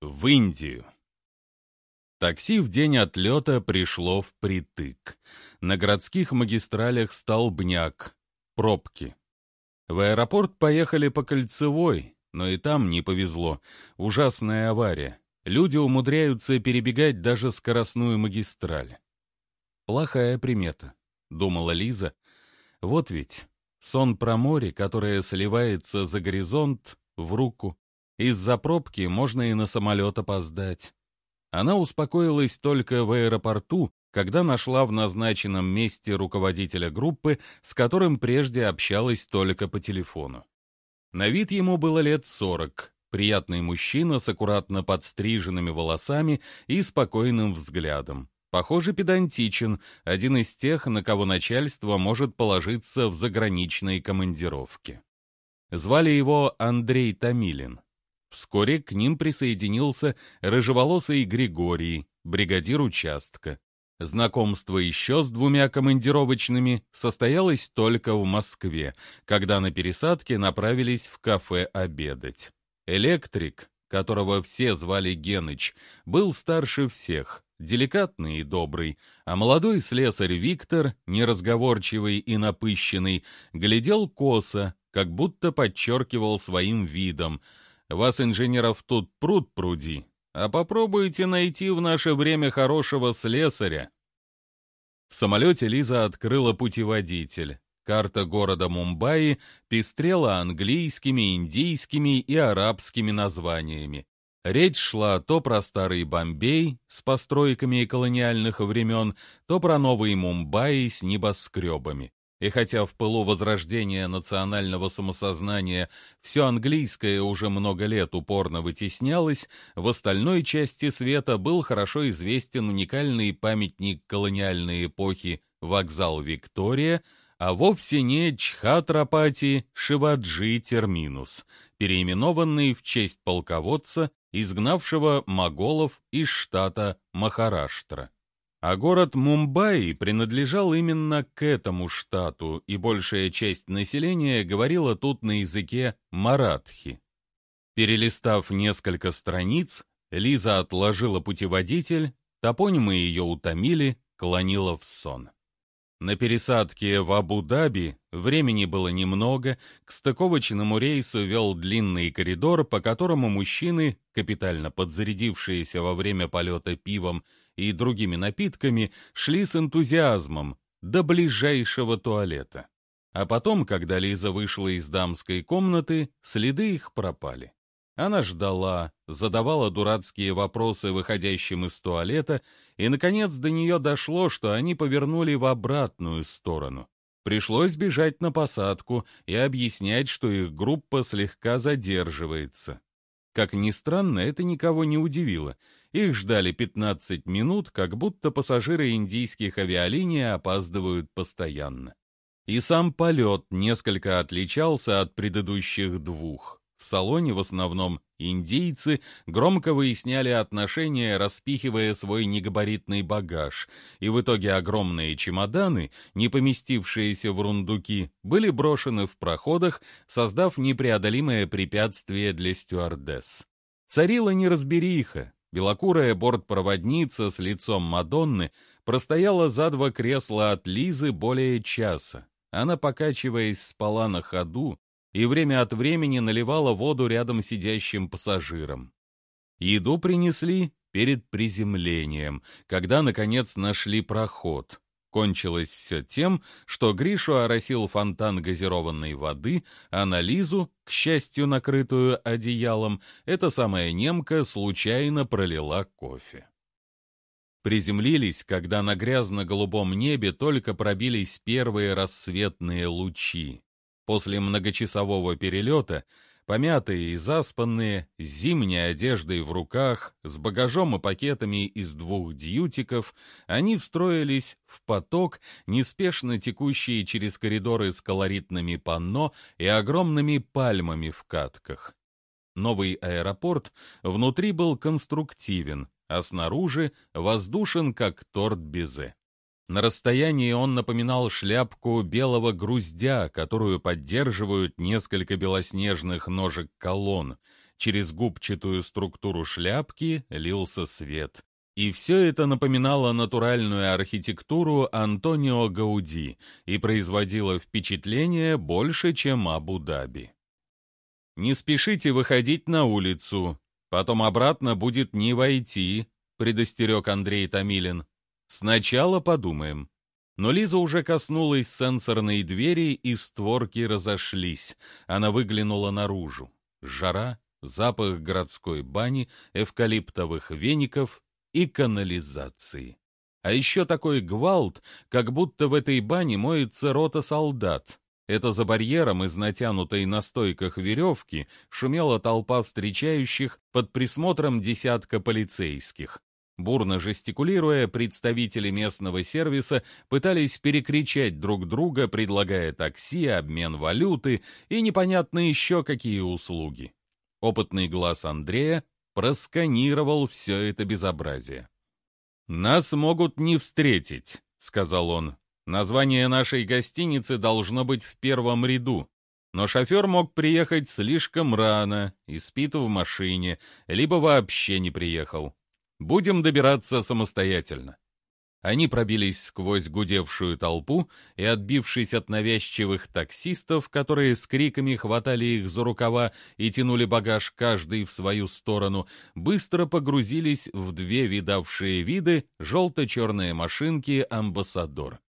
В Индию. Такси в день отлета пришло впритык. На городских магистралях столбняк, пробки. В аэропорт поехали по кольцевой, но и там не повезло. Ужасная авария. Люди умудряются перебегать даже скоростную магистраль. Плохая примета, думала Лиза. Вот ведь сон про море, которое сливается за горизонт, в руку, из-за пробки можно и на самолет опоздать. Она успокоилась только в аэропорту, когда нашла в назначенном месте руководителя группы, с которым прежде общалась только по телефону. На вид ему было лет сорок, приятный мужчина с аккуратно подстриженными волосами и спокойным взглядом. Похоже, педантичен, один из тех, на кого начальство может положиться в заграничной командировке. Звали его Андрей Томилин. Вскоре к ним присоединился рыжеволосый Григорий, бригадир участка. Знакомство еще с двумя командировочными состоялось только в Москве, когда на пересадке направились в кафе обедать. Электрик, которого все звали Геныч, был старше всех, деликатный и добрый, а молодой слесарь Виктор, неразговорчивый и напыщенный, глядел косо, как будто подчеркивал своим видом — вас, инженеров, тут пруд пруди, а попробуйте найти в наше время хорошего слесаря. В самолете Лиза открыла путеводитель. Карта города Мумбаи пестрела английскими, индийскими и арабскими названиями. Речь шла то про старый Бомбей с постройками колониальных времен, то про новый Мумбаи с небоскребами. И хотя в пылу возрождения национального самосознания все английское уже много лет упорно вытеснялось, в остальной части света был хорошо известен уникальный памятник колониальной эпохи вокзал Виктория, а вовсе не Чхатрапати Шиваджи Терминус, переименованный в честь полководца, изгнавшего моголов из штата Махараштра. А город Мумбаи принадлежал именно к этому штату, и большая часть населения говорила тут на языке маратхи. Перелистав несколько страниц, Лиза отложила путеводитель, топонимы ее утомили, клонила в сон. На пересадке в Абу-Даби времени было немного, к стыковочному рейсу вел длинный коридор, по которому мужчины, капитально подзарядившиеся во время полета пивом и другими напитками шли с энтузиазмом до ближайшего туалета. А потом, когда Лиза вышла из дамской комнаты, следы их пропали. Она ждала, задавала дурацкие вопросы выходящим из туалета, и, наконец, до нее дошло, что они повернули в обратную сторону. Пришлось бежать на посадку и объяснять, что их группа слегка задерживается. Как ни странно, это никого не удивило. Их ждали 15 минут, как будто пассажиры индийских авиалиний опаздывают постоянно. И сам полет несколько отличался от предыдущих двух. В салоне в основном индийцы громко выясняли отношения, распихивая свой негабаритный багаж, и в итоге огромные чемоданы, не поместившиеся в рундуки, были брошены в проходах, создав непреодолимое препятствие для стюардесс. Царила неразбериха, белокурая бортпроводница с лицом Мадонны простояла за два кресла от Лизы более часа. Она, покачиваясь, спала на ходу, и время от времени наливала воду рядом сидящим пассажирам. Еду принесли перед приземлением, когда, наконец, нашли проход. Кончилось все тем, что Гришу оросил фонтан газированной воды, а на Лизу, к счастью, накрытую одеялом, эта самая немка случайно пролила кофе. Приземлились, когда на грязно-голубом небе только пробились первые рассветные лучи. После многочасового перелета, помятые и заспанные, с зимней одеждой в руках, с багажом и пакетами из двух дьютиков, они встроились в поток, неспешно текущие через коридоры с колоритными панно и огромными пальмами в катках. Новый аэропорт внутри был конструктивен, а снаружи воздушен, как торт безе. На расстоянии он напоминал шляпку белого груздя, которую поддерживают несколько белоснежных ножек колонн. Через губчатую структуру шляпки лился свет. И все это напоминало натуральную архитектуру Антонио Гауди и производило впечатление больше, чем Абу-Даби. «Не спешите выходить на улицу, потом обратно будет не войти», — предостерег Андрей Томилин. «Сначала подумаем». Но Лиза уже коснулась сенсорной двери, и створки разошлись. Она выглянула наружу. Жара, запах городской бани, эвкалиптовых веников и канализации. А еще такой гвалт, как будто в этой бане моется рота солдат. Это за барьером из натянутой на стойках веревки шумела толпа встречающих под присмотром десятка полицейских. Бурно жестикулируя, представители местного сервиса пытались перекричать друг друга, предлагая такси, обмен валюты и непонятно еще какие услуги. Опытный глаз Андрея просканировал все это безобразие. «Нас могут не встретить», — сказал он. «Название нашей гостиницы должно быть в первом ряду. Но шофер мог приехать слишком рано и спит в машине, либо вообще не приехал. Будем добираться самостоятельно. Они пробились сквозь гудевшую толпу и, отбившись от навязчивых таксистов, которые с криками хватали их за рукава и тянули багаж каждый в свою сторону, быстро погрузились в две видавшие виды желто-черные машинки «Амбассадор».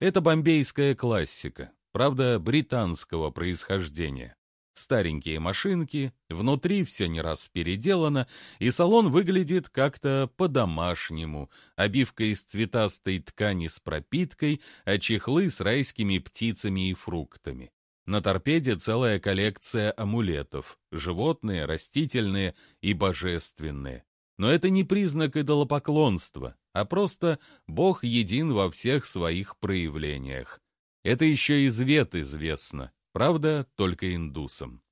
Это бомбейская классика, правда, британского происхождения. Старенькие машинки, внутри все не раз переделано, и салон выглядит как-то по-домашнему. Обивка из цветастой ткани с пропиткой, а чехлы с райскими птицами и фруктами. На торпеде целая коллекция амулетов, животные, растительные и божественные. Но это не признак идолопоклонства, а просто Бог един во всех своих проявлениях. Это еще из вет известно. Правда, только индусам.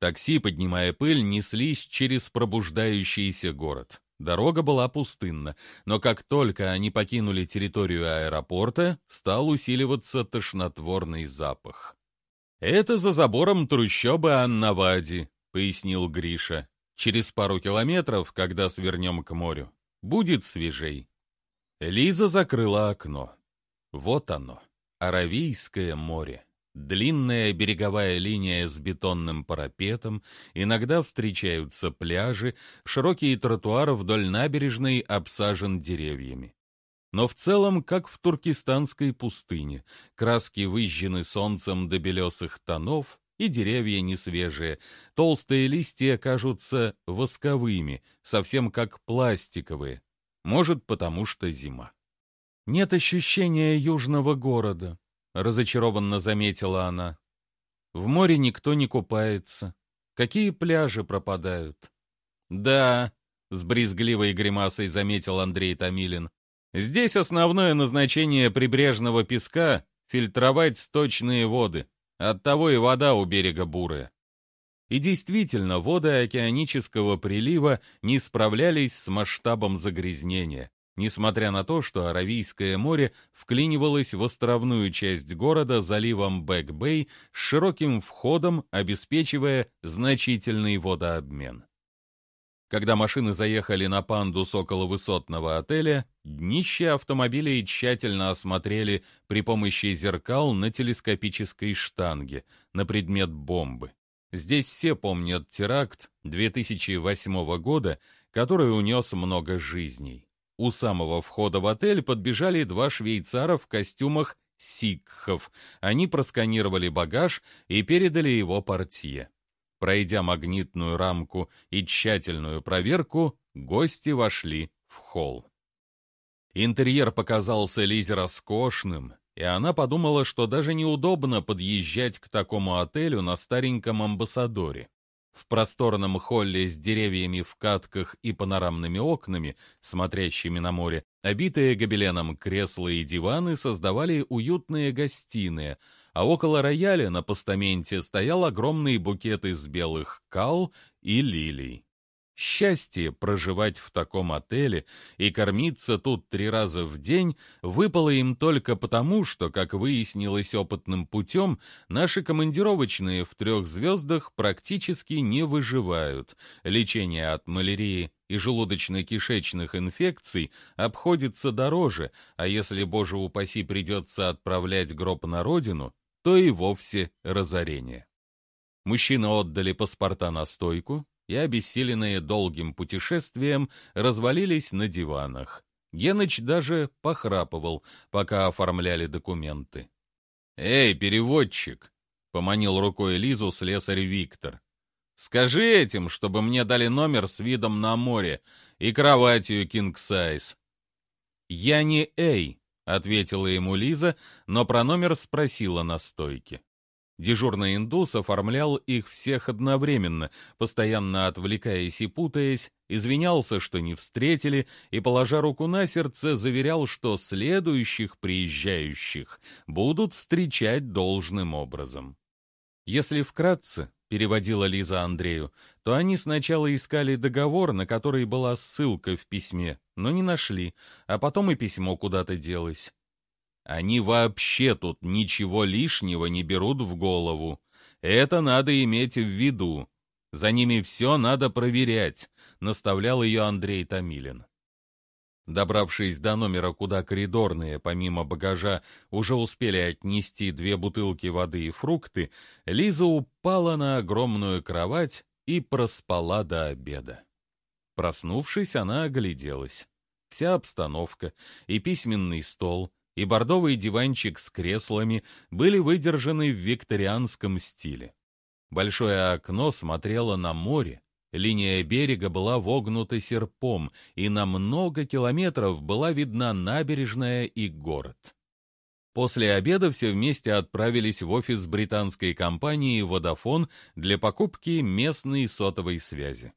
Такси, поднимая пыль, неслись через пробуждающийся город. Дорога была пустынна, но как только они покинули территорию аэропорта, стал усиливаться тошнотворный запах. «Это за забором трущобы Аннавади», — пояснил Гриша. «Через пару километров, когда свернем к морю, будет свежей». Лиза закрыла окно. Вот оно, Аравийское море. Длинная береговая линия с бетонным парапетом, иногда встречаются пляжи, широкий тротуар вдоль набережной обсажен деревьями. Но в целом, как в туркестанской пустыне, краски выжжены солнцем до белесых тонов, и деревья не свежие, толстые листья кажутся восковыми, совсем как пластиковые, может, потому что зима. Нет ощущения южного города, — разочарованно заметила она. «В море никто не купается. Какие пляжи пропадают?» «Да», — с брезгливой гримасой заметил Андрей Томилин. «Здесь основное назначение прибрежного песка — фильтровать сточные воды. Оттого и вода у берега бурая». И действительно, воды океанического прилива не справлялись с масштабом загрязнения несмотря на то, что Аравийское море вклинивалось в островную часть города заливом Бэк-Бэй с широким входом, обеспечивая значительный водообмен. Когда машины заехали на пандус около высотного отеля, днище автомобилей тщательно осмотрели при помощи зеркал на телескопической штанге на предмет бомбы. Здесь все помнят теракт 2008 года, который унес много жизней. У самого входа в отель подбежали два швейцара в костюмах сикхов. Они просканировали багаж и передали его портье. Пройдя магнитную рамку и тщательную проверку, гости вошли в холл. Интерьер показался Лизе роскошным, и она подумала, что даже неудобно подъезжать к такому отелю на стареньком амбассадоре. В просторном холле с деревьями в катках и панорамными окнами, смотрящими на море, обитые гобеленом кресла и диваны создавали уютные гостиные, а около рояля на постаменте стоял огромный букет из белых кал и лилий. Счастье проживать в таком отеле и кормиться тут три раза в день выпало им только потому, что, как выяснилось опытным путем, наши командировочные в трех звездах практически не выживают. Лечение от малярии и желудочно-кишечных инфекций обходится дороже, а если, боже упаси, придется отправлять гроб на родину, то и вовсе разорение. Мужчины отдали паспорта на стойку, и, обессиленные долгим путешествием, развалились на диванах. Геныч даже похрапывал, пока оформляли документы. «Эй, переводчик!» — поманил рукой Лизу слесарь Виктор. «Скажи этим, чтобы мне дали номер с видом на море и кроватью кинг-сайз». «Я не Эй», — ответила ему Лиза, но про номер спросила на стойке. Дежурный индус оформлял их всех одновременно, постоянно отвлекаясь и путаясь, извинялся, что не встретили, и, положа руку на сердце, заверял, что следующих приезжающих будут встречать должным образом. Если вкратце, переводила Лиза Андрею, то они сначала искали договор, на который была ссылка в письме, но не нашли, а потом и письмо куда-то делось. Они вообще тут ничего лишнего не берут в голову. Это надо иметь в виду. За ними все надо проверять», — наставлял ее Андрей Томилин. Добравшись до номера, куда коридорные, помимо багажа, уже успели отнести две бутылки воды и фрукты, Лиза упала на огромную кровать и проспала до обеда. Проснувшись, она огляделась. Вся обстановка и письменный стол, и бордовый диванчик с креслами были выдержаны в викторианском стиле. Большое окно смотрело на море, линия берега была вогнута серпом, и на много километров была видна набережная и город. После обеда все вместе отправились в офис британской компании Vodafone для покупки местной сотовой связи.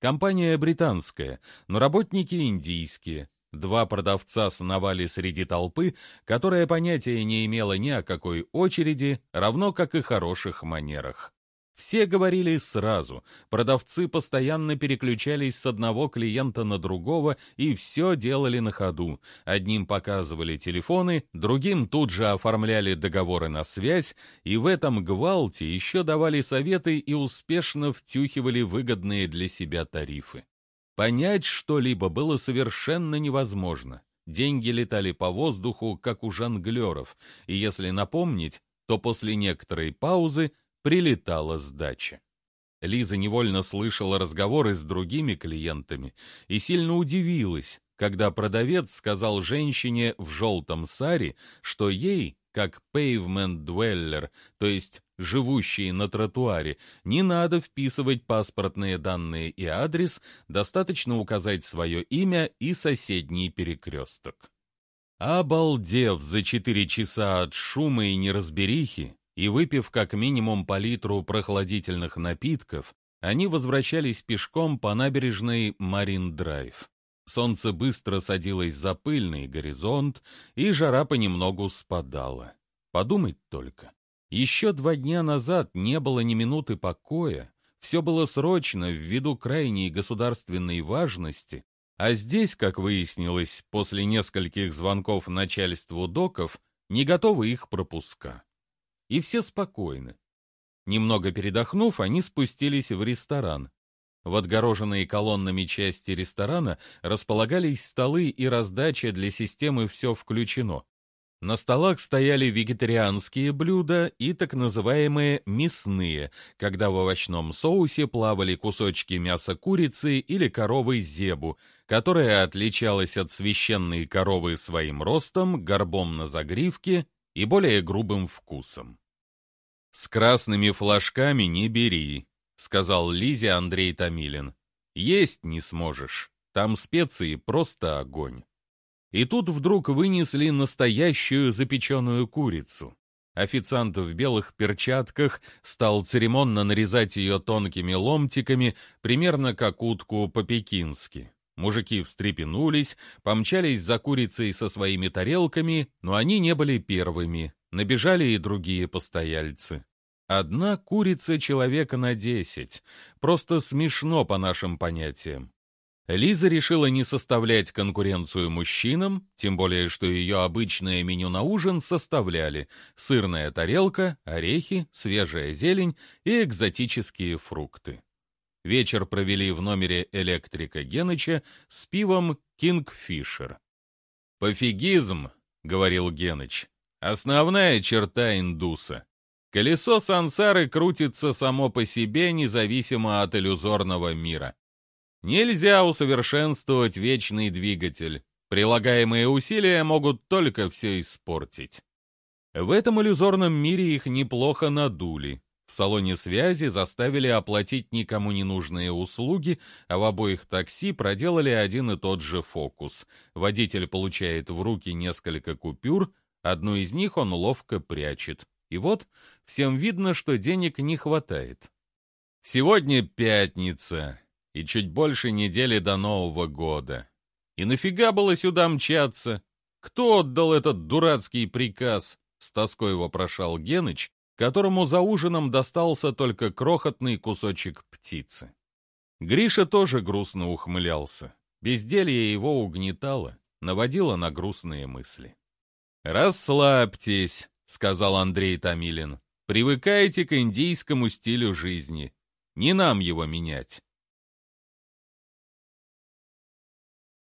Компания британская, но работники индийские, Два продавца сновали среди толпы, которая понятия не имела ни о какой очереди, равно как и хороших манерах. Все говорили сразу, продавцы постоянно переключались с одного клиента на другого и все делали на ходу. Одним показывали телефоны, другим тут же оформляли договоры на связь, и в этом гвалте еще давали советы и успешно втюхивали выгодные для себя тарифы. Понять что-либо было совершенно невозможно. Деньги летали по воздуху, как у жонглеров, и если напомнить, то после некоторой паузы прилетала сдача. Лиза невольно слышала разговоры с другими клиентами и сильно удивилась, когда продавец сказал женщине в желтом саре, что ей как pavement dweller, то есть живущие на тротуаре, не надо вписывать паспортные данные и адрес, достаточно указать свое имя и соседний перекресток. Обалдев за четыре часа от шума и неразберихи, и выпив как минимум по литру прохладительных напитков, они возвращались пешком по набережной Марин-Драйв. Солнце быстро садилось за пыльный горизонт, и жара понемногу спадала. Подумать только. Еще два дня назад не было ни минуты покоя, все было срочно ввиду крайней государственной важности, а здесь, как выяснилось, после нескольких звонков начальству доков, не готовы их пропуска. И все спокойны. Немного передохнув, они спустились в ресторан. В отгороженной колоннами части ресторана располагались столы и раздача для системы «Все включено». На столах стояли вегетарианские блюда и так называемые мясные, когда в овощном соусе плавали кусочки мяса курицы или коровы зебу, которая отличалась от священной коровы своим ростом, горбом на загривке и более грубым вкусом. «С красными флажками не бери», — сказал Лизе Андрей Томилин. «Есть не сможешь. Там специи просто огонь». И тут вдруг вынесли настоящую запеченную курицу. Официант в белых перчатках стал церемонно нарезать ее тонкими ломтиками, примерно как утку по-пекински. Мужики встрепенулись, помчались за курицей со своими тарелками, но они не были первыми. Набежали и другие постояльцы. Одна курица человека на десять. Просто смешно по нашим понятиям. Лиза решила не составлять конкуренцию мужчинам, тем более, что ее обычное меню на ужин составляли сырная тарелка, орехи, свежая зелень и экзотические фрукты. Вечер провели в номере электрика Геныча с пивом «Кингфишер». «Пофигизм», — говорил Геныч, — «основная черта индуса». Колесо сансары крутится само по себе, независимо от иллюзорного мира. Нельзя усовершенствовать вечный двигатель. Прилагаемые усилия могут только все испортить. В этом иллюзорном мире их неплохо надули. В салоне связи заставили оплатить никому не нужные услуги, а в обоих такси проделали один и тот же фокус. Водитель получает в руки несколько купюр, одну из них он ловко прячет. И вот всем видно, что денег не хватает. Сегодня пятница, и чуть больше недели до Нового года. И нафига было сюда мчаться? Кто отдал этот дурацкий приказ? С тоской вопрошал Геныч, которому за ужином достался только крохотный кусочек птицы. Гриша тоже грустно ухмылялся. Безделье его угнетало, наводило на грустные мысли. «Расслабьтесь», — сказал Андрей Томилин. «Привыкайте к индийскому стилю жизни. Не нам его менять».